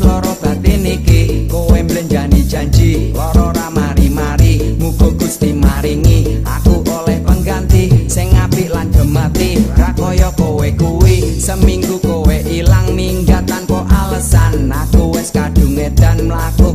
loro batin iki kowe mlenjani janji. Loro ra mari-mari muga Gusti maringi. Aku oleh pengganti sing apik lan gemati. Ra kaya kowe kuwi seminggu kowe ilang minggat tanpa alasan. Aku wis kadung edan mlaku